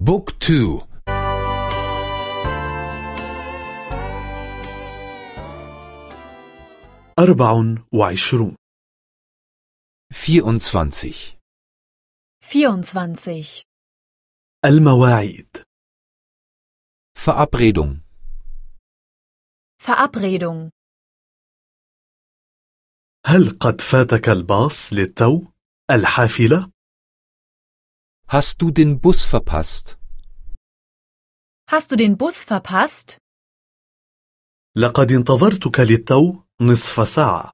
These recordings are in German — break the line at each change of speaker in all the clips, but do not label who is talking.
بوك تو
أربع وعشرون
24
24.
المواعيد
Verabredung
Verabredung.
هل قد فاتك الباص للتو؟ الحافلة؟
Hast du den Bus verpasst?
Hast du den Bus verpasst?
لقد انتظرتك للتو نصف ساعة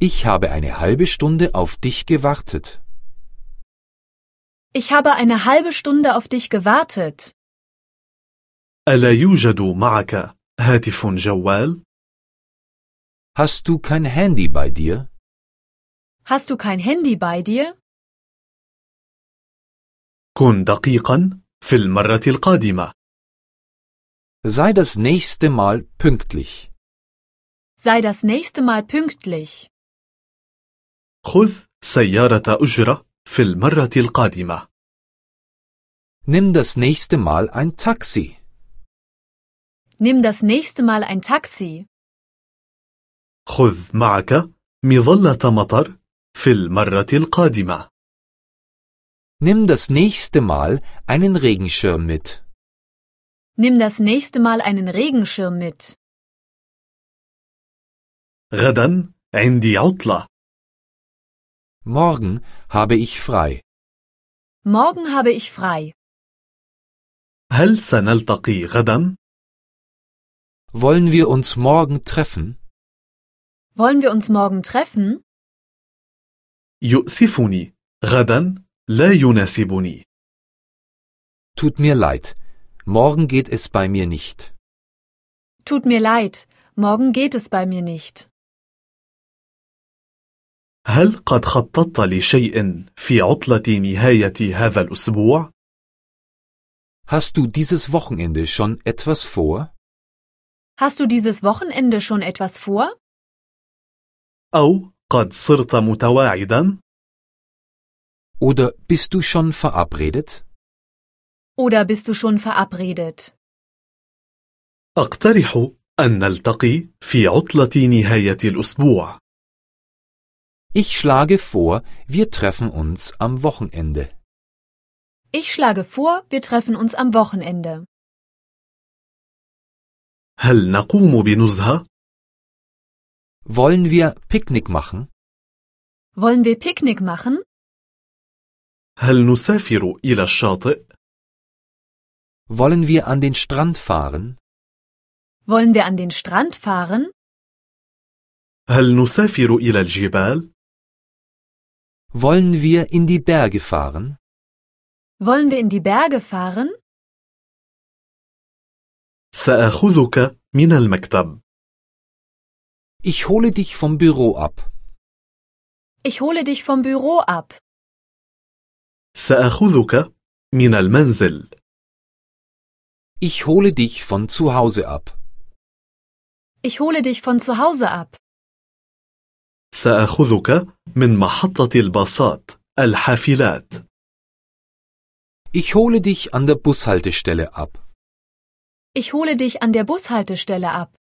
Ich habe eine halbe Stunde auf dich gewartet.
Ich habe eine halbe Stunde auf dich gewartet.
ألا يوجد معك هاتف جوال؟
Hast du kein Handy bei dir?
Hast du kein Handy bei dir?
كن دقيقا في المرة القادمة
Sei das nächste Mal pünktlich.
Sei das nächste Mal pünktlich.
خذ سيارة أجرة في المرة القادمة
Nimm das nächste Mal ein Taxi.
Nimm das nächste Mal ein Taxi.
خذ معك مظلة مطر في المرة القادمة
Nimm das nächste Mal einen Regenschirm mit.
Nimm das nächste Mal einen Regenschirm mit.
غدا عندي عطلة
Morgen habe ich frei.
Morgen habe ich frei.
هل سنلتقي غدا؟
Wollen wir uns morgen treffen?
Wollen wir uns morgen treffen?
يؤسفني غدا لا يناسبني
Tut mir leid. Morgen geht es bei mir nicht.
Tut mir leid, morgen geht es bei mir nicht.
هل قد خططت لشيء في عطلة نهاية هذا الأسبوع؟
Hast du dieses Wochenende schon etwas vor?
Hast du dieses Wochenende schon etwas vor?
أو قد صرت متواعدا؟
Oder bist du schon verabredet?
Oder bist du schon verabredet?
أقترح أن نلتقي في عطلة نهاية الأسبوع
Ich schlage vor, wir treffen uns am Wochenende.
Ich schlage vor, wir treffen uns am Wochenende.
هل نقوم بنزهة؟
Wollen wir Picknick machen?
Wollen wir Picknick machen?
Wollen wir an den Strand fahren?
Wollen wir an den Strand fahren?
هل نسافر إلى الجبال؟
Wollen wir in die Berge fahren?
Wollen wir in die Berge fahren?
سآخذك من المكتب
Ich hole dich vom Büro ab.
Ich hole dich vom Büro ab.
سآخذك من المنزل
Ich hole dich von zu Hause ab.
Ich hole dich von zu Hause ab.
سآخذك من محطة الباصات الحافلات
Ich hole dich an der Bushaltestelle ab.
Ich hole dich an der Bushaltestelle ab.